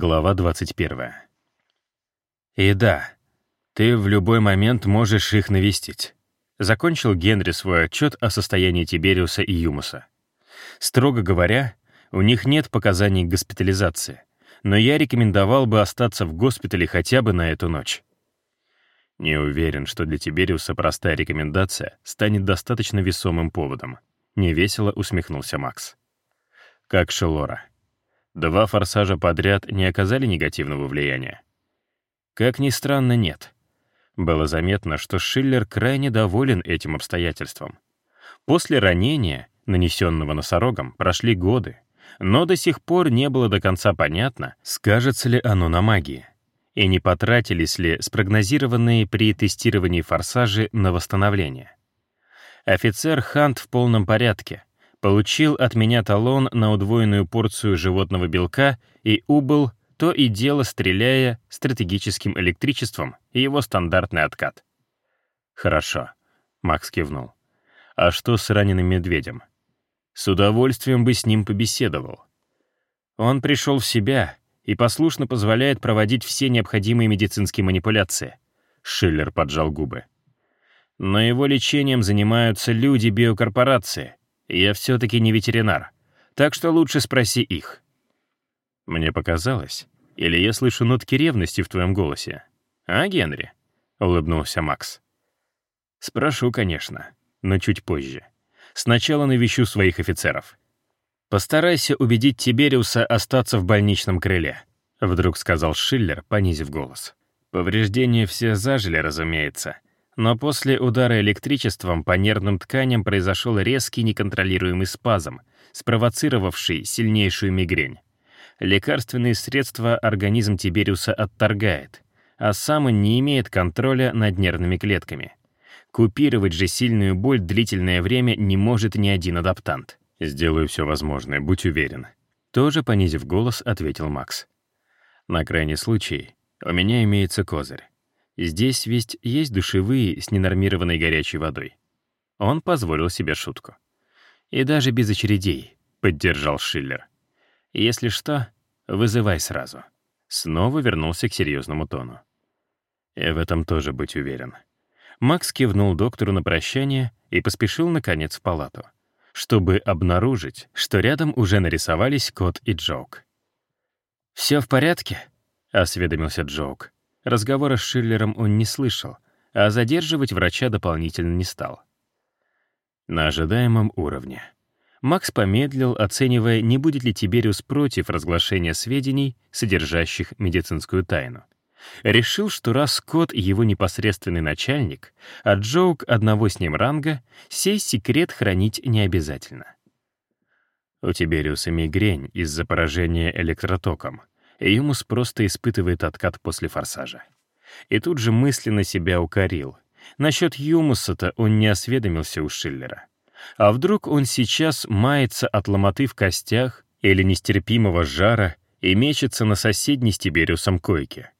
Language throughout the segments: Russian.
Глава 21. «И да, ты в любой момент можешь их навестить», — закончил Генри свой отчет о состоянии Тибериуса и Юмуса. «Строго говоря, у них нет показаний госпитализации, но я рекомендовал бы остаться в госпитале хотя бы на эту ночь». Не уверен, что для Тибериуса простая рекомендация станет достаточно весомым поводом. Невесело усмехнулся Макс. Как Шелора. Два форсажа подряд не оказали негативного влияния? Как ни странно, нет. Было заметно, что Шиллер крайне доволен этим обстоятельством. После ранения, нанесенного носорогом, прошли годы, но до сих пор не было до конца понятно, скажется ли оно на магии, и не потратились ли спрогнозированные при тестировании форсажи на восстановление. Офицер Хант в полном порядке, получил от меня талон на удвоенную порцию животного белка и убыл, то и дело стреляя стратегическим электричеством и его стандартный откат. «Хорошо», — Макс кивнул. «А что с раненым медведем?» «С удовольствием бы с ним побеседовал. Он пришел в себя и послушно позволяет проводить все необходимые медицинские манипуляции». Шиллер поджал губы. «Но его лечением занимаются люди биокорпорации, я все-таки не ветеринар, так что лучше спроси их». Мне показалось, или я слышу нотки ревности в твоем голосе? А, Генри? Улыбнулся Макс. Спрошу, конечно, но чуть позже. Сначала навещу своих офицеров. Постарайся убедить Тибериуса остаться в больничном крыле, вдруг сказал Шиллер, понизив голос. Повреждения все зажили, разумеется, но после удара электричеством по нервным тканям произошел резкий неконтролируемый спазм, спровоцировавший сильнейшую мигрень. Лекарственные средства организм Тибериуса отторгает, а сам он не имеет контроля над нервными клетками. Купировать же сильную боль длительное время не может ни один адаптант. «Сделаю все возможное, будь уверен», — тоже понизив голос, ответил Макс. «На крайний случай у меня имеется козырь. Здесь ведь есть душевые с ненормированной горячей водой. Он позволил себе шутку. И даже без очередей, поддержал Шиллер. Если что, вызывай сразу. Снова вернулся к серьезному тону. И в этом тоже быть уверен. Макс кивнул доктору на прощание и поспешил, наконец, в палату, чтобы обнаружить, что рядом уже нарисовались Кот и Джоук. «Все в порядке?» — осведомился Джоук. Разговора с Шиллером он не слышал, а задерживать врача дополнительно не стал. На ожидаемом уровне. Макс помедлил, оценивая, не будет ли Тибериус против разглашения сведений, содержащих медицинскую тайну. Решил, что раз Кот его непосредственный начальник, а Джоук одного с ним ранга, сей секрет хранить не обязательно. У Тибериуса мигрень из-за поражения электротоком — Юмус просто испытывает откат после форсажа. И тут же мысленно себя укорил. Насчет Юмуса-то он не осведомился у Шиллера. А вдруг он сейчас мается от ломоты в костях или нестерпимого жара и мечется на соседней с Тибериусом койке?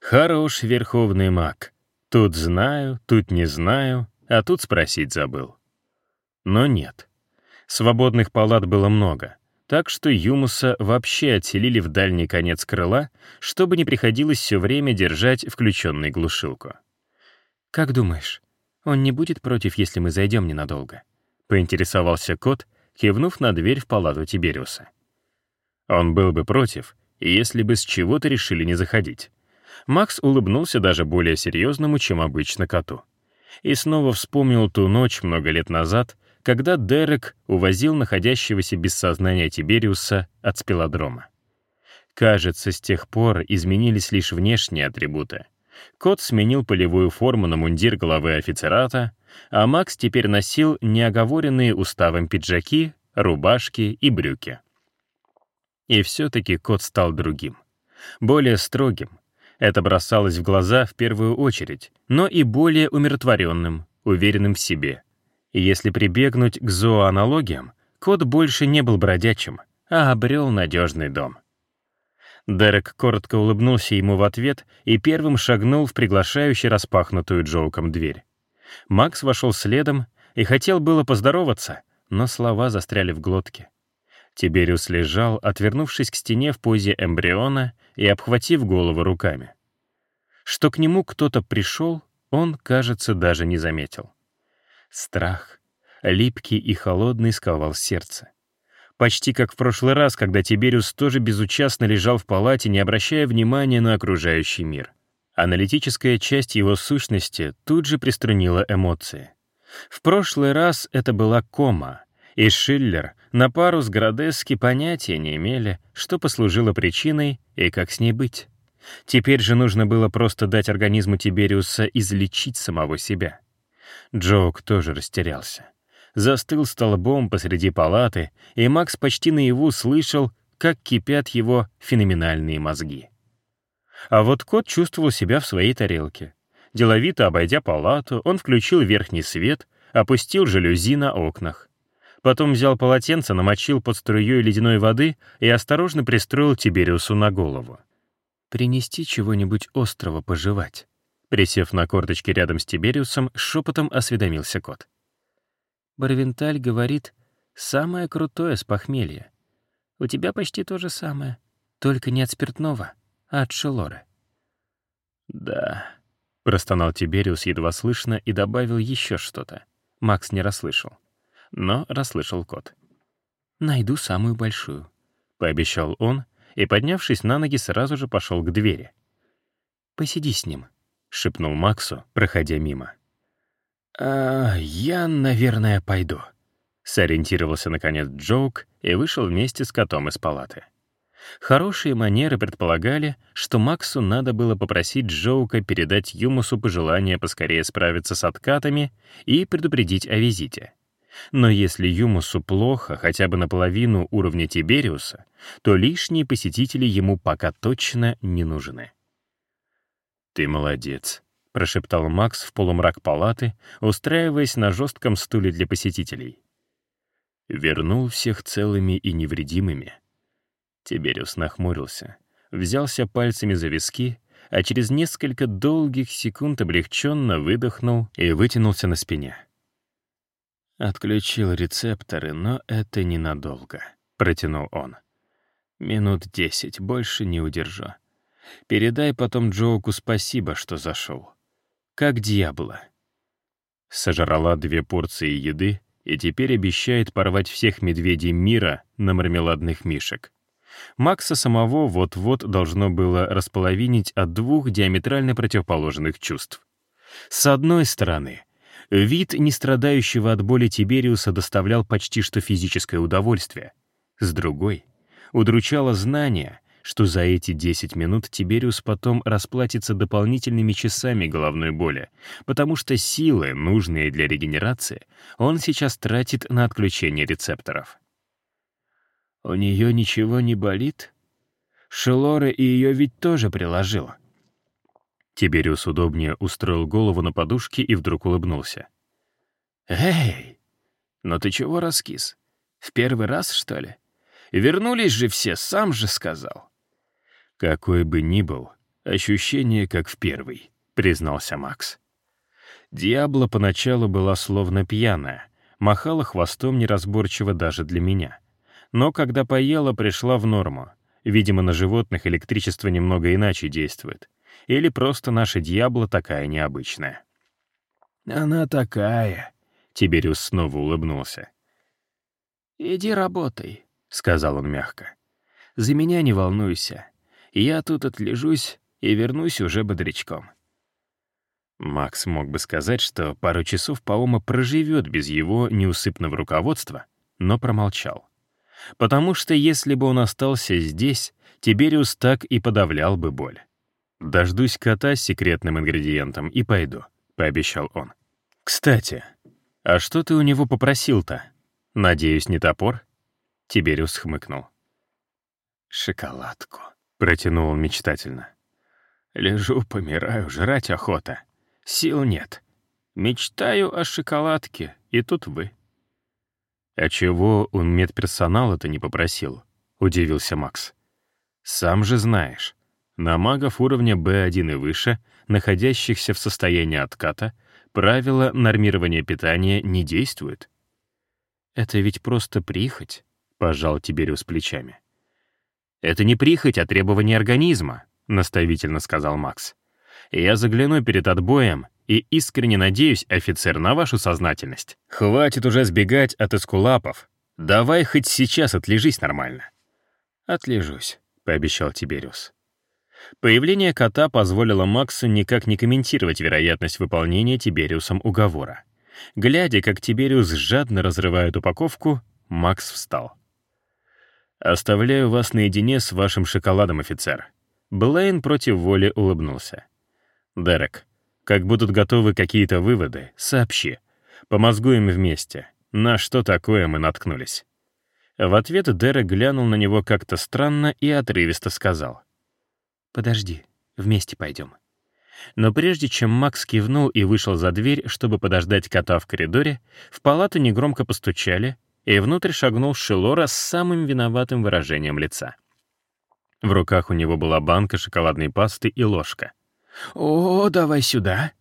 Хорош верховный маг. Тут знаю, тут не знаю, а тут спросить забыл. Но нет. Свободных палат было много — так что Юмуса вообще отселили в дальний конец крыла, чтобы не приходилось все время держать включенной глушилку. «Как думаешь, он не будет против, если мы зайдем ненадолго?» — поинтересовался кот, кивнув на дверь в палату Тибериуса. Он был бы против, если бы с чего-то решили не заходить. Макс улыбнулся даже более серьезному, чем обычно коту. И снова вспомнил ту ночь много лет назад, когда Дерек увозил находящегося без сознания Тибериуса от спилодрома. Кажется, с тех пор изменились лишь внешние атрибуты. Кот сменил полевую форму на мундир главы офицерата, а Макс теперь носил неоговоренные уставом пиджаки, рубашки и брюки. И все-таки кот стал другим, более строгим. Это бросалось в глаза в первую очередь, но и более умиротворенным, уверенным в себе — и если прибегнуть к зооаналогиям, кот больше не был бродячим, а обрел надежный дом. Дерек коротко улыбнулся ему в ответ и первым шагнул в приглашающий распахнутую Джоуком дверь. Макс вошел следом и хотел было поздороваться, но слова застряли в глотке. Тибериус лежал, отвернувшись к стене в позе эмбриона и обхватив голову руками. Что к нему кто-то пришел, он, кажется, даже не заметил. Страх, липкий и холодный, сковал сердце. Почти как в прошлый раз, когда Тибериус тоже безучастно лежал в палате, не обращая внимания на окружающий мир. Аналитическая часть его сущности тут же приструнила эмоции. В прошлый раз это была кома, и Шиллер на пару с Градески понятия не имели, что послужило причиной и как с ней быть. Теперь же нужно было просто дать организму Тибериуса излечить самого себя. Джоук тоже растерялся. Застыл столбом посреди палаты, и Макс почти наяву слышал, как кипят его феноменальные мозги. А вот кот чувствовал себя в своей тарелке. Деловито обойдя палату, он включил верхний свет, опустил жалюзи на окнах. Потом взял полотенце, намочил под струей ледяной воды и осторожно пристроил Тибериусу на голову. «Принести чего-нибудь острого пожевать?» Присев на корточки рядом с Тибериусом, шепотом осведомился кот. Барвенталь говорит, самое крутое с похмелья. У тебя почти то же самое, только не от спиртного, а от шелоры. «Да», — простонал Тибериус едва слышно и добавил еще что-то. Макс не расслышал. Но расслышал кот. «Найду самую большую», — пообещал он, и, поднявшись на ноги, сразу же пошел к двери. «Посиди с ним», — шепнул Максу, проходя мимо. «А, я, наверное, пойду», — сориентировался наконец Джоук и вышел вместе с котом из палаты. Хорошие манеры предполагали, что Максу надо было попросить Джоука передать Юмусу пожелание поскорее справиться с откатами и предупредить о визите. Но если Юмусу плохо хотя бы наполовину уровня Тибериуса, то лишние посетители ему пока точно не нужны. «Ты молодец», — прошептал Макс в полумрак палаты, устраиваясь на жестком стуле для посетителей. «Вернул всех целыми и невредимыми». Тибериус нахмурился, взялся пальцами за виски, а через несколько долгих секунд облегченно выдохнул и вытянулся на спине. «Отключил рецепторы, но это ненадолго», — протянул он. «Минут десять, больше не удержу. Передай потом Джоуку спасибо, что зашел. Как дьявола». Сожрала две порции еды и теперь обещает порвать всех медведей мира на мармеладных мишек. Макса самого вот-вот должно было располовинить от двух диаметрально противоположных чувств. С одной стороны, вид не страдающего от боли Тибериуса доставлял почти что физическое удовольствие. С другой, удручало знание, что за эти 10 минут Тибериус потом расплатится дополнительными часами головной боли, потому что силы, нужные для регенерации, он сейчас тратит на отключение рецепторов. У нее ничего не болит? Шелора и ее ведь тоже приложила. Тибериус удобнее устроил голову на подушке и вдруг улыбнулся. «Эй, ну ты чего раскис? В первый раз, что ли? Вернулись же все, сам же сказал». «Какой бы ни был, ощущение как в первый», — признался Макс. Диабло поначалу была словно пьяная, махала хвостом неразборчиво даже для меня — но когда поела, пришла в норму. Видимо, на животных электричество немного иначе действует. Или просто наша дьябла такая необычная. «Она такая», — Тибериус снова улыбнулся. «Иди работай», — сказал он мягко. «За меня не волнуйся. Я тут отлежусь и вернусь уже бодрячком». Макс мог бы сказать, что пару часов Паома проживет без его неусыпного руководства, но промолчал. Потому что если бы он остался здесь, Тибериус так и подавлял бы боль. «Дождусь кота с секретным ингредиентом и пойду», — пообещал он. «Кстати, а что ты у него попросил-то? Надеюсь, не топор?» Тибериус хмыкнул. «Шоколадку», — протянул он мечтательно. «Лежу, помираю, жрать охота. Сил нет. Мечтаю о шоколадке, и тут вы». «А чего он медперсонала-то не попросил?» — удивился Макс. «Сам же знаешь, на магов уровня B1 и выше, находящихся в состоянии отката, правила нормирования питания не действуют». «Это ведь просто прихоть», — пожал Тибериус плечами. «Это не прихоть, а требование организма», — наставительно сказал Макс. «Я загляну перед отбоем и искренне надеюсь, офицер, на вашу сознательность. Хватит уже сбегать от эскулапов. Давай хоть сейчас отлежись нормально». «Отлежусь», — пообещал Тибериус. Появление кота позволило Максу никак не комментировать вероятность выполнения Тибериусом уговора. Глядя, как Тибериус жадно разрывает упаковку, Макс встал. «Оставляю вас наедине с вашим шоколадом, офицер». Блейн против воли улыбнулся. «Дерек, как будут готовы какие-то выводы, сообщи. Помозгуем вместе. На что такое мы наткнулись?» В ответ Дерек глянул на него как-то странно и отрывисто сказал. «Подожди, вместе пойдем». Но прежде чем Макс кивнул и вышел за дверь, чтобы подождать кота в коридоре, в палату негромко постучали, и внутрь шагнул Шелора с самым виноватым выражением лица. В руках у него была банка шоколадной пасты и ложка. «О, давай сюда!»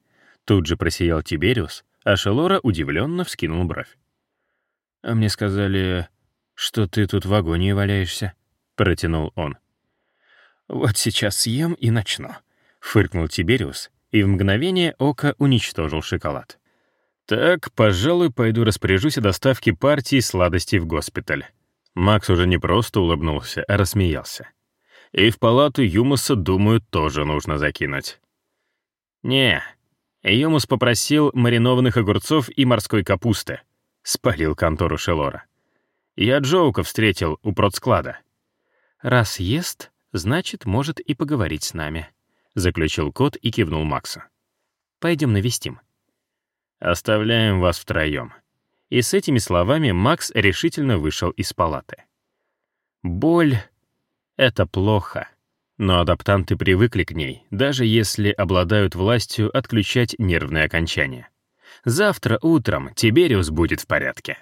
Тут же просиял Тибериус, а Шелора удивленно вскинул бровь. «А мне сказали, что ты тут в агонии валяешься», — протянул он. «Вот сейчас съем и начну», — фыркнул Тибериус и в мгновение ока уничтожил шоколад. «Так, пожалуй, пойду распоряжусь о доставке партии сладостей в госпиталь». Макс уже не просто улыбнулся, а рассмеялся. «И в палату Юмуса, думаю, тоже нужно закинуть». «Не, Юмус попросил маринованных огурцов и морской капусты», — спалил контору Шелора. «Я Джоука встретил у продсклада». «Раз ест, значит, может и поговорить с нами», — заключил кот и кивнул Максу. «Пойдем навестим». «Оставляем вас втроем». И с этими словами Макс решительно вышел из палаты. Боль — это плохо. Но адаптанты привыкли к ней, даже если обладают властью отключать нервные окончания. Завтра утром Тибериус будет в порядке.